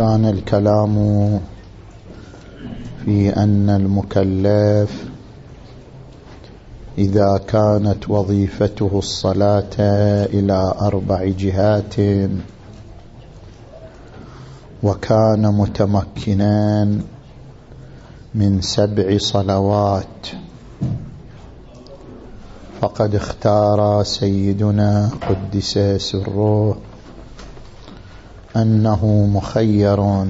كان الكلام في أن المكلف إذا كانت وظيفته الصلاة إلى أربع جهات وكان متمكنا من سبع صلوات فقد اختار سيدنا قدس سره أنه مخير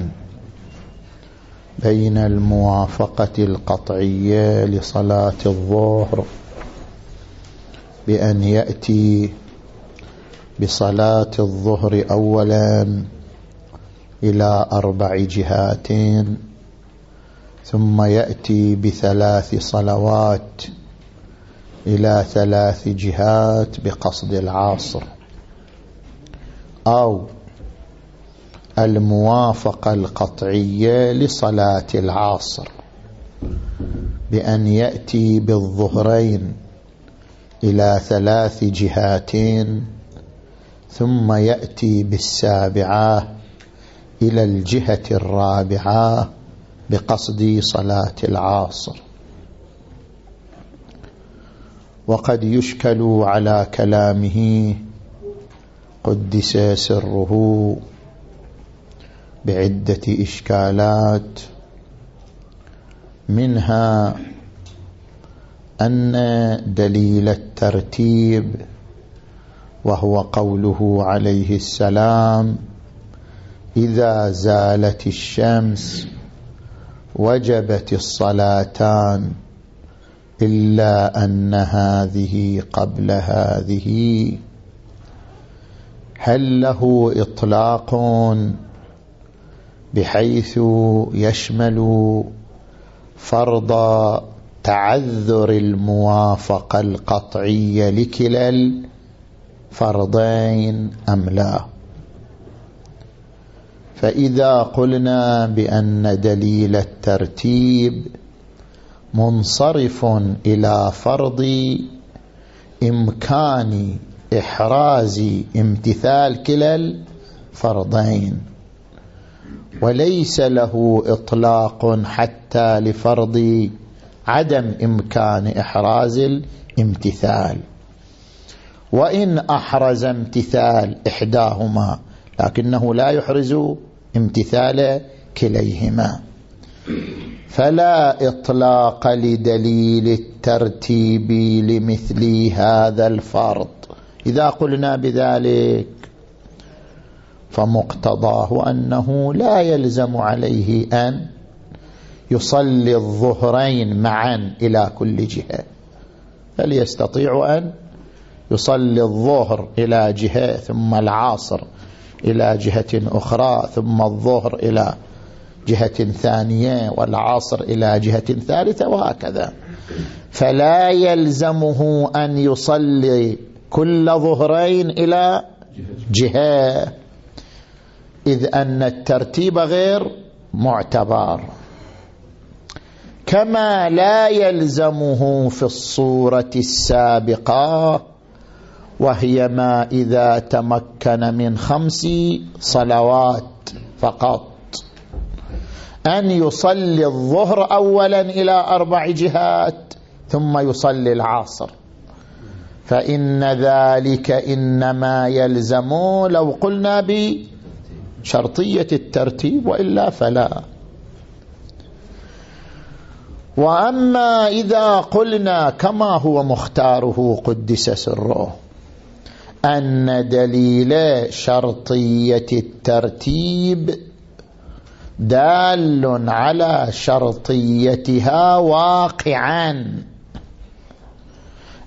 بين الموافقة القطعية لصلاة الظهر بأن يأتي بصلاة الظهر أولا إلى أربع جهات ثم يأتي بثلاث صلوات إلى ثلاث جهات بقصد العصر أو الموافقة القطعية لصلاة العصر بأن يأتي بالظهرين إلى ثلاث جهات ثم يأتي بالسابعة إلى الجهة الرابعة بقصد صلاة العصر. وقد يشكل على كلامه قدس سره بعدة إشكالات. منها أن دليل الترتيب وهو قوله عليه السلام إذا زالت الشمس وجبت الصلاتان إلا أن هذه قبل هذه. هل له إطلاق؟ بحيث يشمل فرض تعذر الموافقة القطعية لكلا الفرضين أم لا. فإذا قلنا بأن دليل الترتيب منصرف إلى فرض إمكان إحراز امتثال كلا الفرضين. وليس له إطلاق حتى لفرض عدم إمكان إحراز الامتثال. وإن أحرز امتثال إحداهما لكنه لا يحرز امتثال كليهما. فلا إطلاق لدليل الترتيب لمثل هذا الفرض. إذا قلنا بذلك فمقتضاه أنه لا يلزم عليه أن يصلي الظهرين معا إلى كل جهة بل يستطيع أن يصلي الظهر إلى جهة ثم العصر إلى جهة أخرى ثم الظهر إلى جهة ثانية والعصر إلى جهة ثالثة وهكذا. فلا يلزمه أن يصلي كل ظهرين إلى جهة. إذ أن الترتيب غير معتبر. كما لا يلزمه في الصورة السابقة وهي ما إذا تمكن من خمس صلوات فقط. أن يصلي الظهر أولا إلى أربع جهات ثم يصلي العصر. فإن ذلك إنما يلزم لو قلنا بشرطية الترتيب وإلا فلا. وأما إذا قلنا كما هو مختاره قدس سره أن دليل شرطية الترتيب دال على شرطيتها واقعا.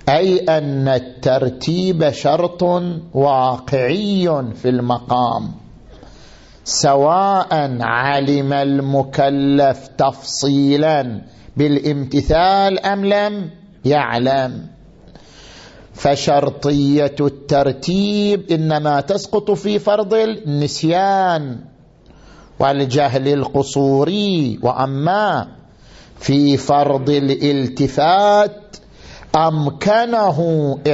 أي أن الترتيب شرط واقعي في المقام. سواء علم المكلف تفصيلا بالامتثال أم لم يعلم. فشرطية الترتيب إنما تسقط في فرض النسيان والجهل القصوري وأما في فرض الالتفات أمكنه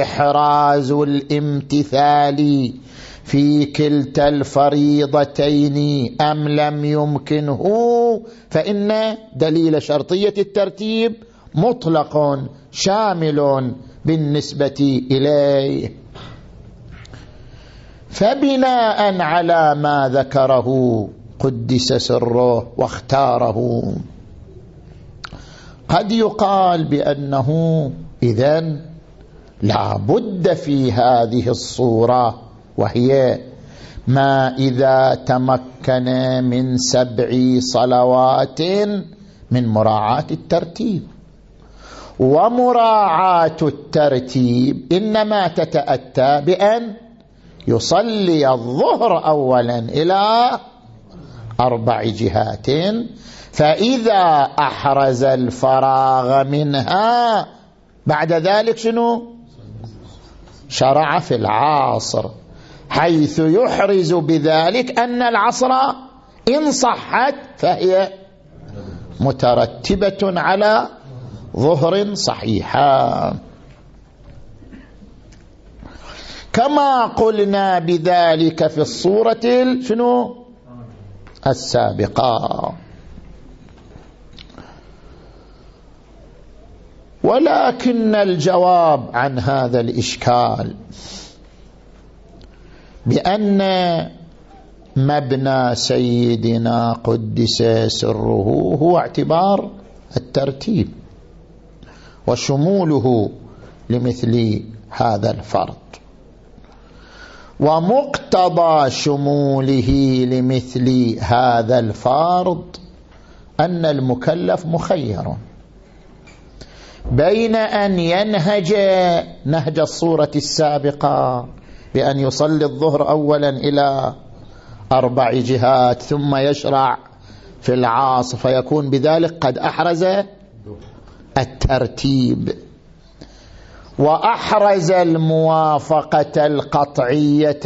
إحراز الامتثال في كلتا الفريضتين أم لم يمكنه فإن دليل شرطية الترتيب مطلق شامل بالنسبة إليه. فبناء على ما ذكره قدس سره واختاره. قد يقال بأنه إذن لا بد في هذه الصورة وهي ما إذا تمكن من سبع صلوات من مراعاة الترتيب. ومراعاة الترتيب إنما تتأتى بأن يصلي الظهر أولا إلى أربع جهات. فإذا أحرز الفراغ منها بعد ذلك شنو؟ شرع في العاصر حيث يحرز بذلك أن العصر إن صحت فهي مترتبة على ظهر صحيحا كما قلنا بذلك في الصورة شنو؟ السابقة. ولكن الجواب عن هذا الإشكال بأن مبنى سيدنا قدس سره هو اعتبار الترتيب وشموله لمثل هذا الفرض ومقتضى شموله لمثل هذا الفرض أن المكلف مخير. بين أن ينهج نهج الصورة السابقة بأن يصلي الظهر أولا إلى أربع جهات ثم يشرع في العاص فيكون بذلك قد أحرز الترتيب. وأحرز الموافقة القطعية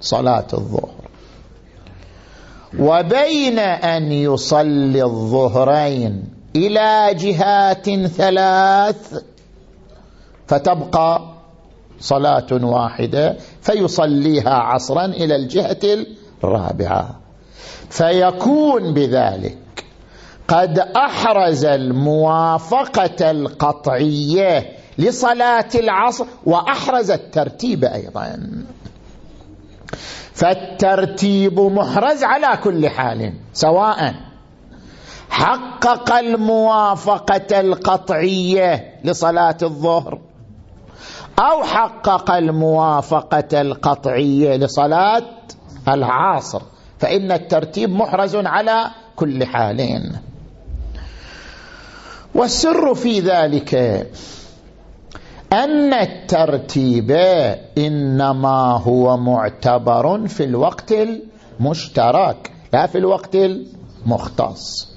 لصلاة الظهر. وبين أن يصلي الظهرين إلى جهات ثلاث فتبقى صلاة واحدة فيصليها عصرا إلى الجهة الرابعة. فيكون بذلك قد أحرز الموافقة القطعية لصلاة العصر وأحرز الترتيب أيضا. فالترتيب محرز على كل حال سواء حقق الموافقة القطعية لصلاة الظهر أو حقق الموافقة القطعية لصلاة العصر. فإن الترتيب محرز على كل حالين. والسر في ذلك أن الترتيب إنما هو معتبر في الوقت المشترك لا في الوقت المختص.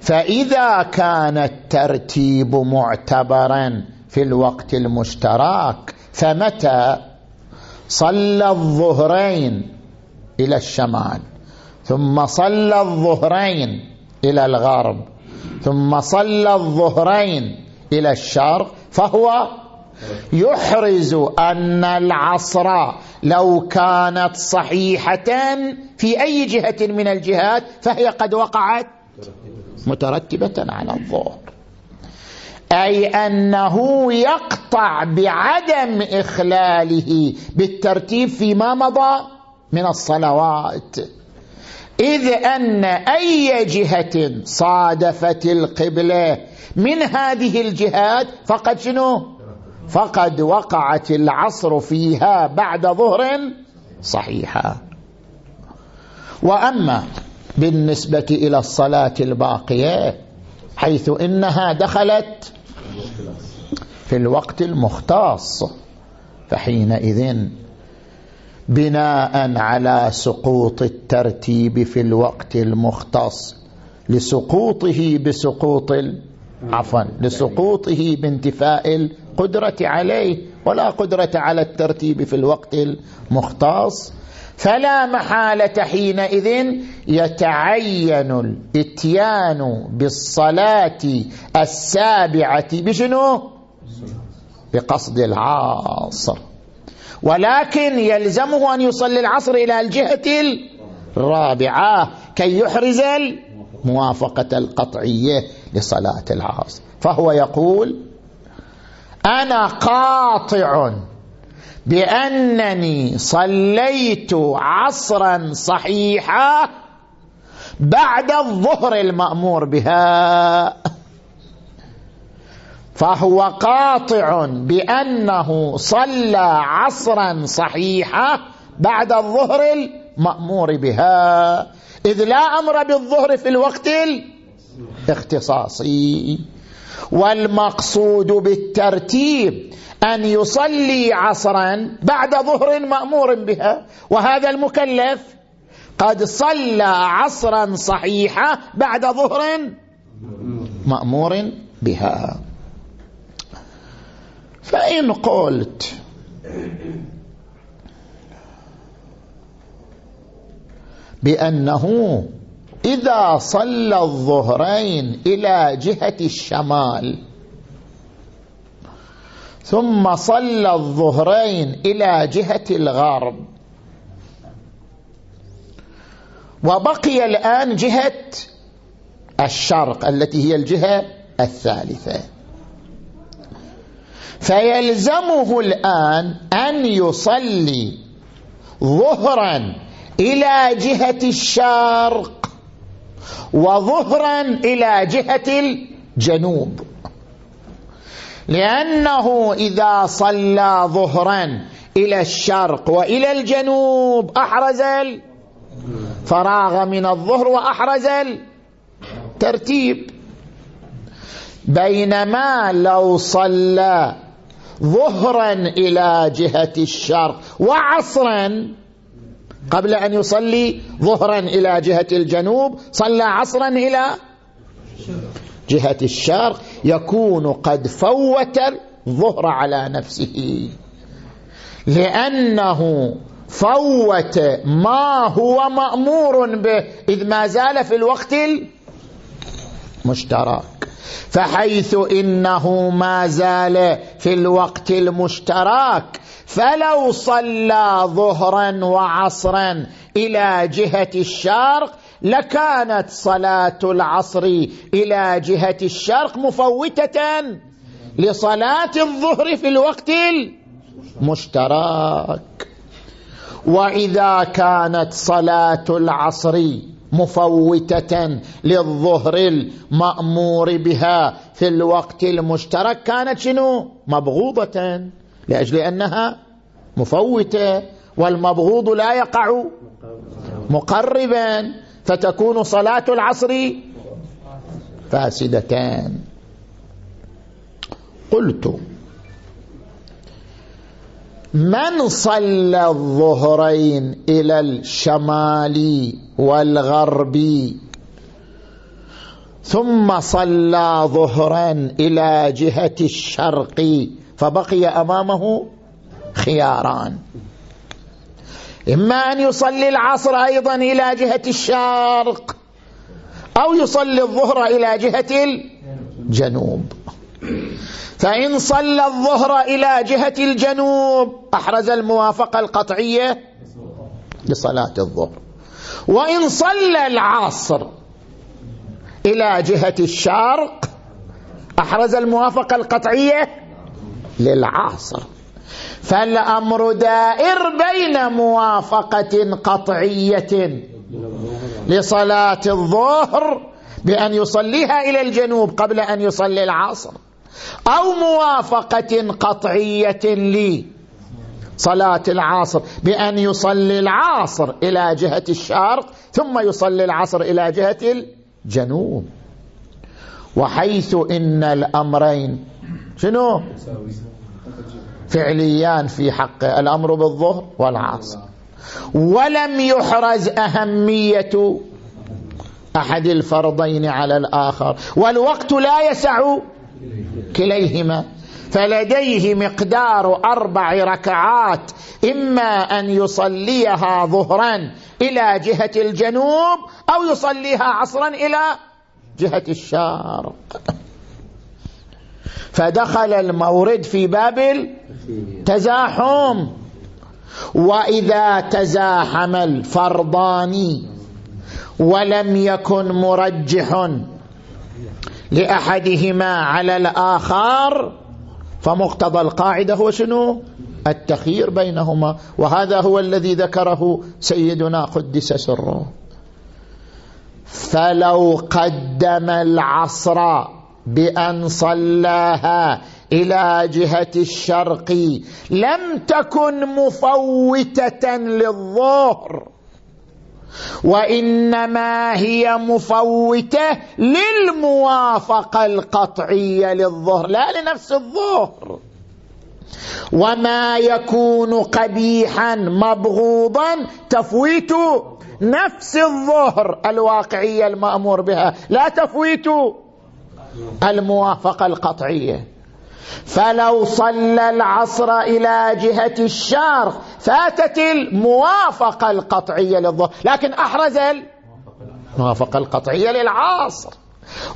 فإذا كان الترتيب معتبرا في الوقت المشترك فمتى؟ صلى الظهرين إلى الشمال ثم صلى الظهرين إلى الغرب ثم صلى الظهرين إلى الشرق فهو يحرز أن العصر لو كانت صحيحة في أي جهة من الجهات فهي قد وقعت مترتبة على الظهر. أي أنه يقطع بعدم إخلاله بالترتيب فيما مضى من الصلوات. إذ أن أي جهة صادفت القبلة من هذه الجهات فقد شنو؟ فقد وقعت العصر فيها بعد ظهر صحيحة. وأما بالنسبة إلى الصلاة الباقية حيث إنها دخلت في الوقت المختص فحينئذ بناء على سقوط الترتيب في الوقت المختص لسقوطه بسقوط عفوا لسقوطه بانتفاء القدرة عليه ولا قدرة على الترتيب في الوقت المختص. فلا محالة حينئذ يتعين الاتيان بالصلاة السابعة بشنو؟ بقصد العصر. ولكن يلزمه أن يصلي العصر إلى الجهة الرابعة كي يحرز الموافقة القطعية لصلاة العصر. فهو يقول أنا قاطع بأنني صليت عصرا صحيحا بعد الظهر المأمور بها. فهو قاطع بأنه صلى عصرا صحيحا بعد الظهر المأمور بها. إذ لا أمر بالظهر في الوقت الاختصاصي. والمقصود بالترتيب أن يصلي عصرا بعد ظهر مأمور بها. وهذا المكلف قد صلى عصرا صحيحا بعد ظهر مأمور بها. فإن قلت بأنه إذا صلى الظهرين إلى جهة الشمال ثم صلى الظهرين إلى جهة الغرب. وبقي الآن جهة الشرق التي هي الجهة الثالثة. فيلزمه الآن أن يصلي ظهرا إلى جهة الشرق وظهرا إلى جهة الجنوب. لأنه إذا صلى ظهرا إلى الشرق وإلى الجنوب أحرز الفراغ من الظهر وأحرز الترتيب بينما لو صلى ظهرا إلى جهة الشرق وعصرا قبل أن يصلي ظهرا إلى جهة الجنوب صلى عصرا إلى جهة الشرق يكون قد فوت الظهر على نفسه. لأنه فوت ما هو مأمور به إذ ما زال في الوقت المشترك. فحيث إنه ما زال في الوقت المشترك فلو صلى ظهرا وعصرا إلى جهة الشرق لكانت صلاة العصر إلى جهة الشرق مفوتة لصلاة الظهر في الوقت المشترك. وإذا كانت صلاة العصر مفوتة للظهر المأمور بها في الوقت المشترك كانت شنو؟ مبغوضة. لأجل أنها مفوتة والمبغوض لا يقع مقربا فتكون صلاة العصر فاسدتان قلت من صلى الظهرين إلى الشمال والغرب ثم صلى ظهرا إلى جهة الشرق فبقي أمامه خياران. إما أن يصلي العصر أيضا إلى جهة الشرق أو يصلي الظهر إلى جهة الجنوب. فإن صلى الظهر إلى جهة الجنوب أحرز الموافقة القطعية لصلاة الظهر. وإن صلى العصر إلى جهة الشرق أحرز الموافقة القطعية للعصر فالأمر دائر بين موافقة قطعية لصلاة الظهر بأن يصليها إلى الجنوب قبل أن يصلي العصر أو موافقة قطعية لصلاة العصر بأن يصلي العصر إلى جهة الشرق ثم يصلي العصر إلى جهة الجنوب. وحيث إن الأمرين شنو؟ فعليان في حقه الأمر بالظهر والعصر. ولم يحرز أهمية أحد الفرضين على الآخر. والوقت لا يسع كليهما. فلديه مقدار أربع ركعات إما أن يصليها ظهرا إلى جهة الجنوب أو يصليها عصرا إلى جهة الشرق. فدخل المورد في باب التزاحم. وإذا تزاحم الفرضان ولم يكن مرجح لأحدهما على الآخر فمقتضى القاعدة هو شنو؟ التخيير بينهما. وهذا هو الذي ذكره سيدنا قدس سره. فلو قدم العصر بأن صلاها إلى جهة الشرق. لم تكن مفوتة للظهر وإنما هي مفوتة للموافقة القطعية للظهر لا لنفس الظهر. وما يكون قبيحا مبغوضا تفويت نفس الظهر الواقعية المأمور بها. لا تفويت. الموافقة القطعية. فلو صلى العصر إلى جهة الشرق فاتت الموافقة القطعية للظهر. لكن أحرز الموافقة القطعية للعصر.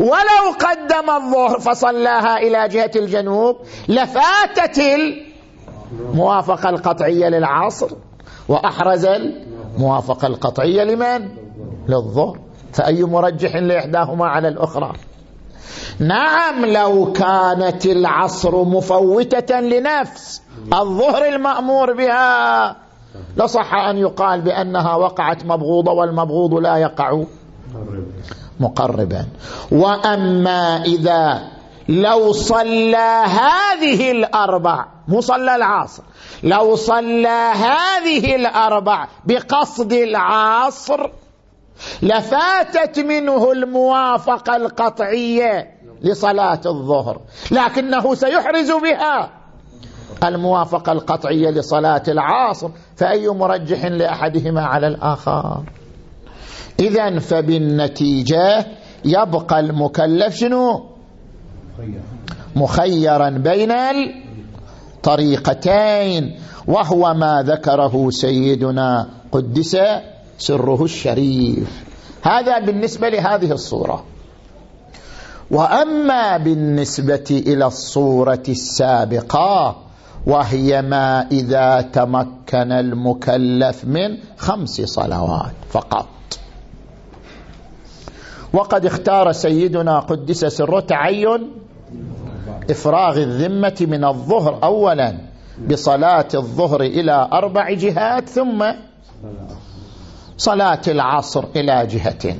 ولو قدم الظهر فصلاها إلى جهة الجنوب لفاتت الموافقة القطعية للعصر. وأحرز الموافقة القطعية لمن؟ للظهر. فأي مرجح لإحداهما على الأخرى؟ نعم لو كانت العصر مفوتة لنفس الظهر المأمور بها. لصح أن يقال بأنها وقعت مبغوضة والمبغوض لا يقع مقربا. وأما إذا لو صلى هذه الأربع مو صلى العصر لو صلى هذه الأربع بقصد العصر لفاتت منه الموافقة القطعية لصلاة الظهر لكنه سيحرز بها الموافقة القطعية لصلاة العصر فأي مرجح لأحدهما على الآخر. إذا فبالنتيجة يبقى المكلف شنو؟ مخيرا بين الطريقتين وهو ما ذكره سيدنا قدس سره الشريف. هذا بالنسبة لهذه الصورة. وأما بالنسبة إلى الصورة السابقة وهي ما إذا تمكن المكلف من خمس صلوات فقط. وقد اختار سيدنا قدس سره تعين إفراغ الذمة من الظهر أولا بصلاة الظهر إلى أربع جهات ثم صلاة العصر إلى جهة.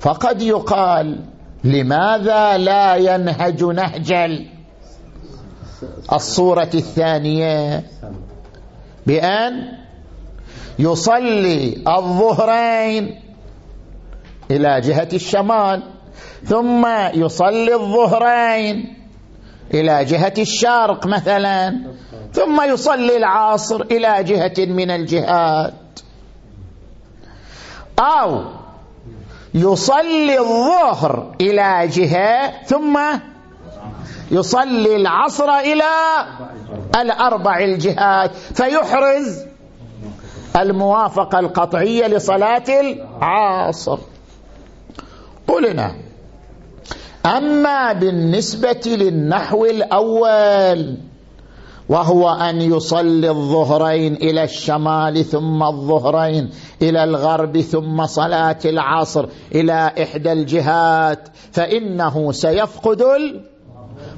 فقد يقال لماذا لا ينهج نهج الصورة الثانية بأن يصلي الظهرين إلى جهة الشمال ثم يصلي الظهرين إلى جهة الشرق مثلا ثم يصلي العصر إلى جهة من الجهات. أو يصلي الظهر إلى جهة ثم يصلي العصر إلى الأربع الجهات فيحرز الموافقة القطعية لصلاة العصر. قلنا أما بالنسبة للنحو الأول وهو أن يصلي الظهرين إلى الشمال ثم الظهرين إلى الغرب ثم صلاة العصر إلى إحدى الجهات فإنه سيفقد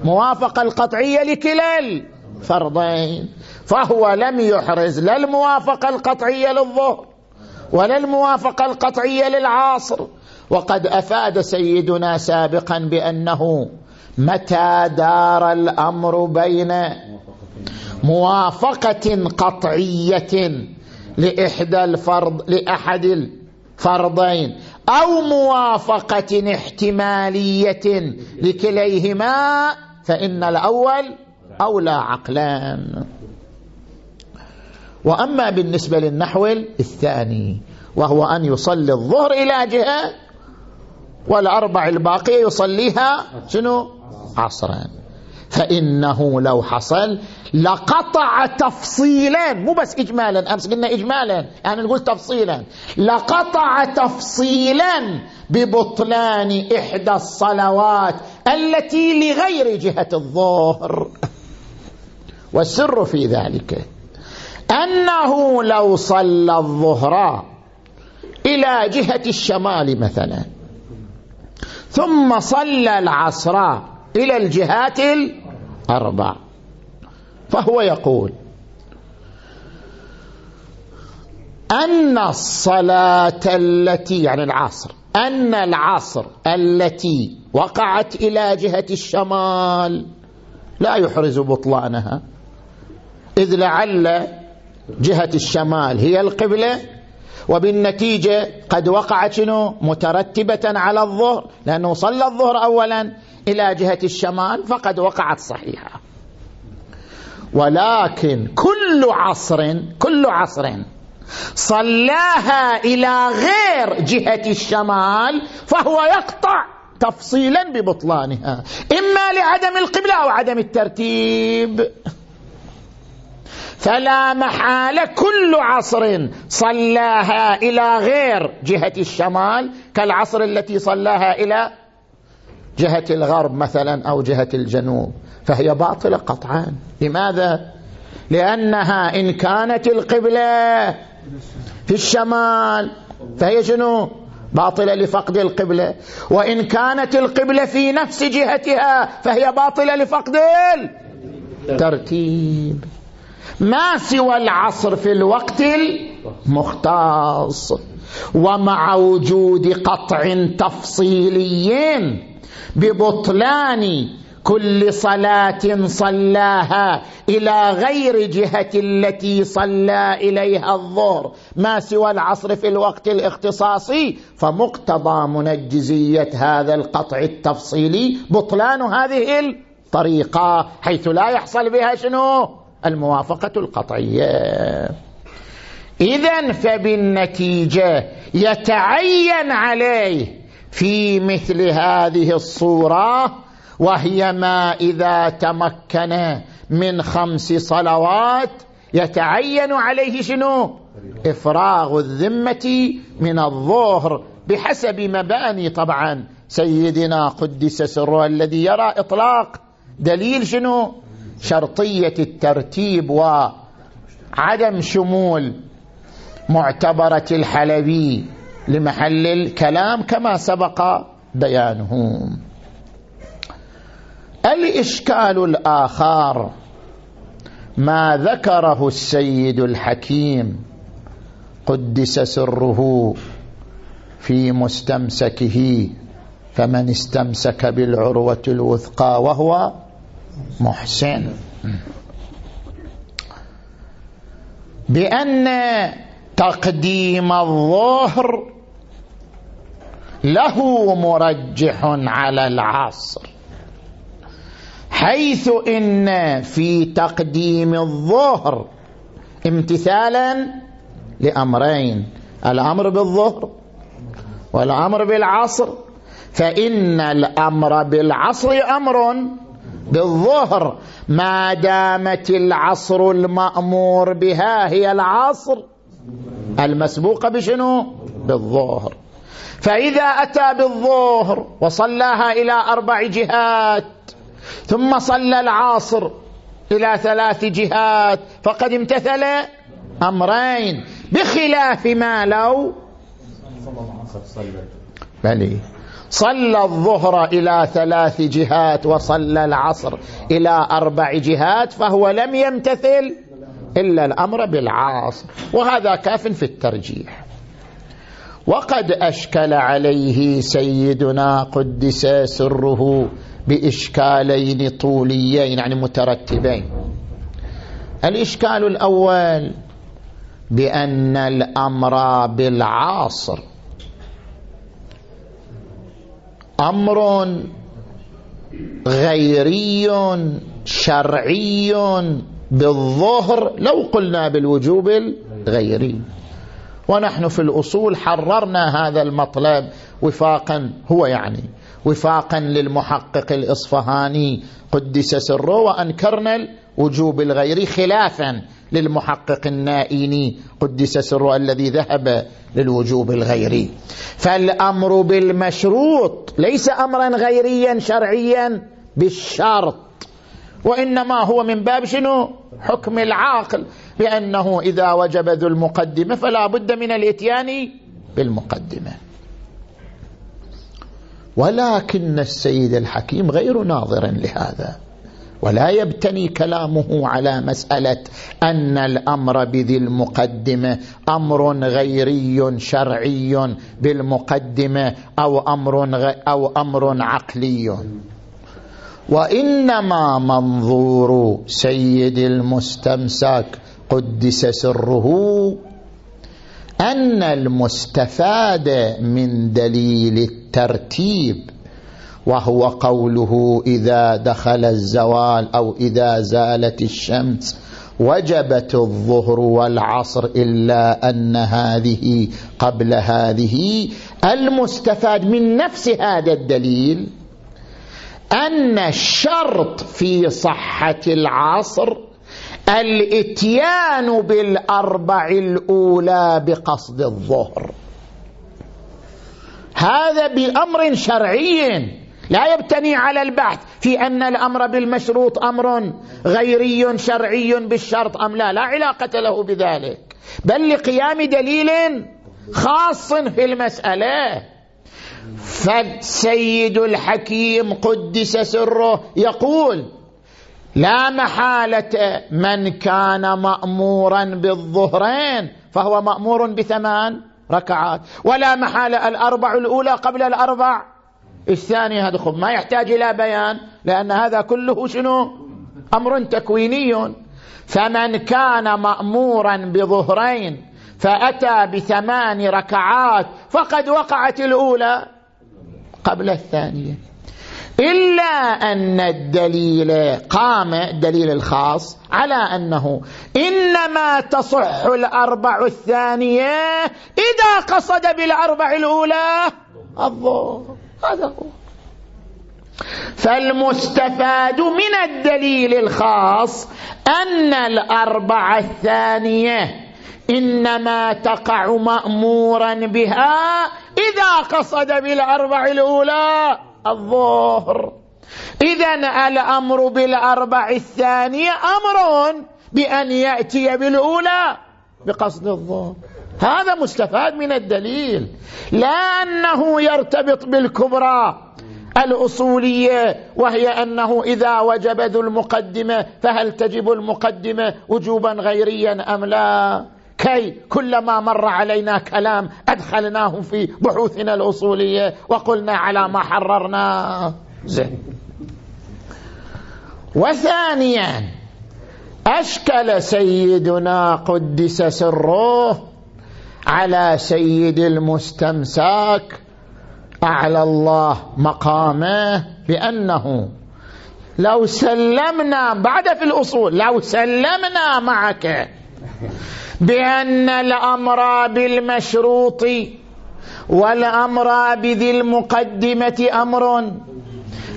الموافقة القطعية لكلا الفرضين فهو لم يحرز لا الموافقة القطعية للظهر ولا الموافقة القطعية للعصر. وقد أفاد سيدنا سابقا بأنه متى دار الأمر بين موافقة قطعية لإحدى الفرض لأحد الفرضين أو موافقة احتمالية لكليهما فإن الأول أولى عقلان وأما بالنسبة للنحو الثاني وهو أن يصلي الظهر إلى جهة والأربع الباقية يصليها شنو؟ عصرا. فإنه لو حصل لقطع تفصيلا. مو بس إجمالا أمس قلنا إجمالا. يعني نقول تفصيلا. لقطع تفصيلا ببطلان إحدى الصلوات التي لغير جهة الظهر. والسر في ذلك أنه لو صلى الظهر إلى جهة الشمال مثلا ثم صلى العصر إلى الجهات الأربع فهو يقول أن الصلاة التي يعني العصر أن العصر التي وقعت إلى جهة الشمال لا يحرز بطلانها إذ لعل جهة الشمال هي القبلة وبالنتيجة قد وقعت شنو؟ مترتبة على الظهر لأنه صلى الظهر أولا إلى جهة الشمال فقد وقعت صحيحة. ولكن كل عصر كل عصر صلاها إلى غير جهة الشمال فهو يقطع تفصيلا ببطلانها. إما لعدم القبلة أو عدم الترتيب. فلا محالة كل عصر صلاها إلى غير جهة الشمال كالعصر التي صلاها إلى جهة الغرب مثلا أو جهة الجنوب فهي باطلة قطعا لماذا؟ لأنها إن كانت القبلة في الشمال فهي شنو؟ باطلة لفقد القبلة وإن كانت القبلة في نفس جهتها فهي باطلة لفقد الترتيب ما سوى العصر في الوقت المختص ومع وجود قطع تفصيلي ببطلان كل صلاة صلاها إلى غير جهة التي صلى إليها الظهر ما سوى العصر في الوقت الاختصاصي فمقتضى منجزية هذا القطع التفصيلي بطلان هذه الطريقة حيث لا يحصل بها شنو؟ الموافقة القطعية. إذا فبالنتيجة يتعين عليه في مثل هذه الصورة وهي ما إذا تمكن من خمس صلوات يتعين عليه شنو؟ إفراغ الذمة من الظهر بحسب مباني طبعا. سيدنا قدس سره الذي يرى إطلاق. دليل شنو؟ شرطية الترتيب وعدم شمول. معتبرة الحلبي لمحل الكلام كما سبق بيانه. الإشكال الآخر ما ذكره السيد الحكيم قدس سره في مستمسكه فمن استمسك بالعروة الوثقى وهو محسن. بأن تقديم الظهر له مرجح على العصر. حيث إن في تقديم الظهر امتثالا لأمرين الأمر بالظهر والأمر بالعصر فإن الأمر بالعصر أمر بالظهر ما دامت العصر المأمور بها هي العصر. المسبوقة بشنو؟ بالظهر فإذا أتى بالظهر وصلاها إلى أربع جهات ثم صلى العصر إلى ثلاث جهات فقد امتثل أمرين بخلاف ما لو بلي. صلى الظهر إلى ثلاث جهات وصلى العصر إلى أربع جهات فهو لم يمتثل إلا الأمر بالعاصر وهذا كاف في الترجيح. وقد أشكل عليه سيدنا قدس سره بإشكالين طوليين يعني مترتبين. الإشكال الأول بأن الأمر بالعاصر. أمر غيري شرعي بالظهر لو قلنا بالوجوب الغيري. ونحن في الأصول حررنا هذا المطلب وفاقا هو يعني وفاقا للمحقق الإصفهاني قدس سره وأنكرنا الوجوب الغيري خلافا للمحقق النائيني قدس سره الذي ذهب للوجوب الغيري. فالأمر بالمشروط ليس أمرا غيريا شرعيا بالشرط وإنما هو من باب شنو؟ حكم العاقل. بأنه إذا وجب ذو المقدمة فلا بد من الإتيان بالمقدمة. ولكن السيد الحكيم غير ناظر لهذا. ولا يبتني كلامه على مسألة أن الأمر بذي المقدمة أمر غيري شرعي بالمقدمة أو أمر, أو أمر عقلي. وإنما منظور سيد المستمسك قدس سره أن المستفاد من دليل الترتيب وهو قوله إذا دخل الزوال أو إذا زالت الشمس وجبت الظهر والعصر إلا أن هذه قبل هذه المستفاد من نفس هذا الدليل. أن الشرط في صحة العصر الإتيان بالأربع الأولى بقصد الظهر. هذا بأمر شرعي لا يبتني على البحث في أن الأمر بالمشروط أمر غيري شرعي بالشرط أم لا. لا علاقة له بذلك. بل لقيام دليل خاص في المسألة. فالسيد الحكيم قدس سره يقول لا محالة من كان مأمورا بالظهرين فهو مأمور بثمان ركعات ولا محالة الأربع الأولى قبل الأربع. الثانية هذا ما يحتاج إلى بيان لأن هذا كله شنو؟ أمر تكويني. فمن كان مأمورا بظهرين فأتى بثمان ركعات فقد وقعت الأولى قبل الثانية. إلا أن الدليل قام الدليل الخاص على أنه إنما تصح الأربع الثانية إذا قصد بالأربع الأولى الظهر. هذا هو. فالمستفاد من الدليل الخاص أن الأربعة الثانية إنما تقع مأمورا بها إذا قصد بالأربع الأولى الظهر. إذا الأمر بالأربع الثانية أمر بأن يأتي بالأولى بقصد الظهر. هذا مستفاد من الدليل لا أنه يرتبط بالكبرى الأصولية وهي أنه إذا وجب ذو المقدمة فهل تجب المقدمة وجوبا غيريا أم لا؟ كي كلما مر علينا كلام أدخلناه في بحوثنا الأصولية وقلنا على ما حررنا. زين. وثانيا أشكل سيدنا قدس سره على سيد المستمساك أعلى الله مقامه بأنه لو سلمنا بعد في الأصول لو سلمنا معك بأن الأمر بالمشروط والأمر بذي المقدمة أمر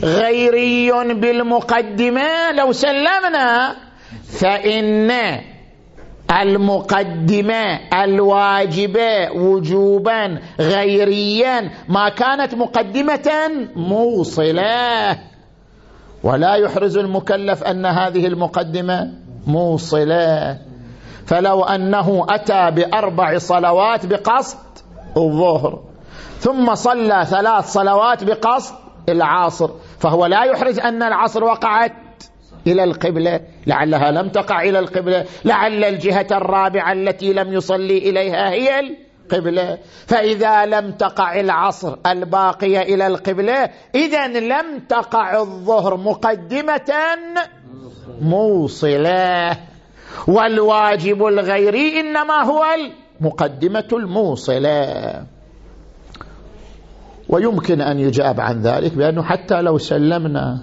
غيري بالمقدمة. لو سلمنا فإن المقدمة الواجبة وجوبا غيريا ما كانت مقدمة موصلة. ولا يحرز المكلف أن هذه المقدمة موصلة. فلو أنه أتى بأربع صلوات بقصد الظهر ثم صلى ثلاث صلوات بقصد العصر فهو لا يحرز أن العصر وقعت إلى القبلة لعلها لم تقع إلى القبلة لعل الجهة الرابعة التي لم يصلي إليها هي القبلة فإذا لم تقع العصر الباقية إلى القبلة إذا لم تقع الظهر مقدمة موصلة. والواجب الغيري إنما هو المقدمة الموصلة. ويمكن أن يجاب عن ذلك بأنه حتى لو سلمنا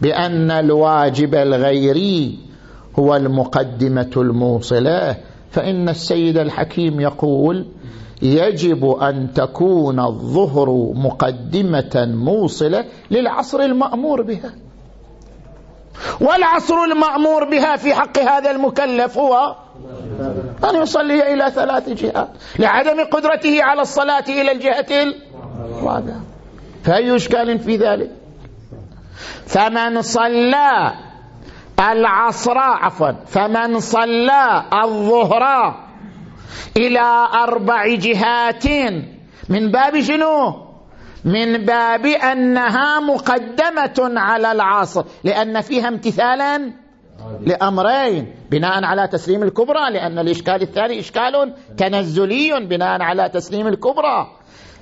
بأن الواجب الغيري هو المقدمة الموصلة. فإن السيد الحكيم يقول يجب أن تكون الظهر مقدمة موصلة للعصر المأمور بها. والعصر المأمور بها في حق هذا المكلف هو أن يصلي إلى ثلاث جهات لعدم قدرته على الصلاة إلى الجهة الرابعة فأي إشكال في ذلك؟ فمن صلى العصر عفوا فمن صلى الظهر إلى أربع جهات من باب شنو؟ من باب أنها مقدمة على العصر لأن فيها امتثالا لأمرين بناء على تسليم الكبرى لأن الإشكال الثاني إشكال تنزلي بناء على تسليم الكبرى.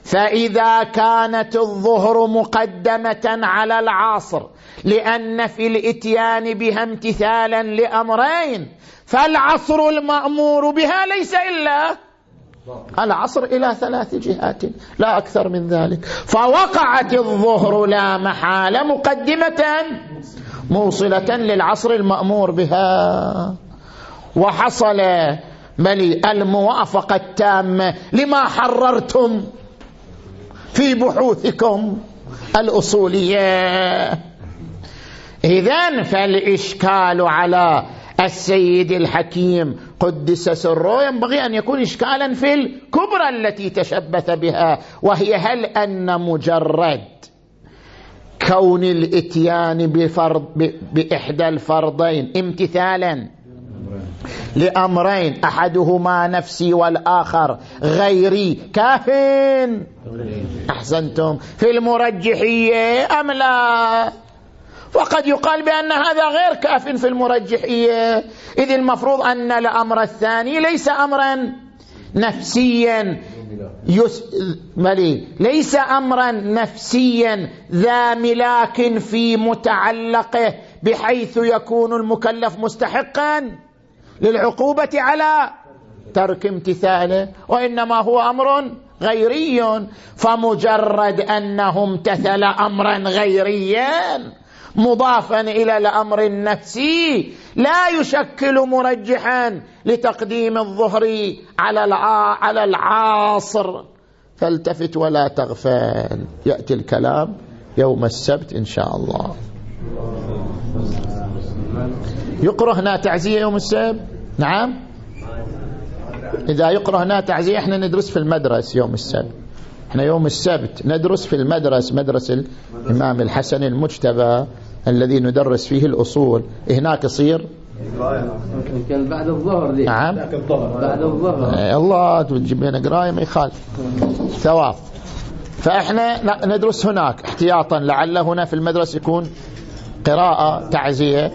فإذا كانت الظهر مقدمة على العصر لأن في الإتيان بها امتثالا لأمرين فالعصر المأمور بها ليس إلا العصر إلى ثلاث جهات لا أكثر من ذلك. فوقعت الظهر لا محالة مقدمة موصلة للعصر المأمور بها. وحصل بل الموافقة التامة لما حررتم في بحوثكم الأصولية. إذن فالإشكال على السيد الحكيم قدس سره ينبغي أن يكون إشكالا في الكبرى التي تشبث بها وهي هل أن مجرد كون الإتيان بفرض بإحدى الفرضين امتثالا لأمرين أحدهما نفسي والآخر غيري كاف. أحسنتم. في المرجحية أم لا؟ وقد يقال بأن هذا غير كاف في المرجحية. إذ المفروض أن الأمر الثاني ليس أمرا نفسيا يس... ملي ليس أمرا نفسيا ذا ملاك في متعلقه بحيث يكون المكلف مستحقا للعقوبة على ترك امتثاله وإنما هو أمر غيري. فمجرد أنه امتثل أمرا غيريا مضافا إلى الأمر النفسي. لا يشكل مرجحا لتقديم الظهر على على العاصر. فالتفت ولا تغفل يأتي الكلام يوم السبت إن شاء الله. يقرأ هنا تعزية يوم السبت؟ نعم. إذا يقرأ هنا تعزية إحنا ندرس في المدرسة يوم السبت. إحنا يوم السبت ندرس في المدرسة مدرسة الإمام الحسن المجتبى. الذي ندرس فيه الأصول. هناك يصير؟ كان بعد الظهر دي. نعم. بعد الظهر. إيه، الله تجيب لنا قرايه ما يخالف ثواب. فإحنا ندرس هناك احتياطا. لعل هنا في المدرسة يكون قراءة تعزية.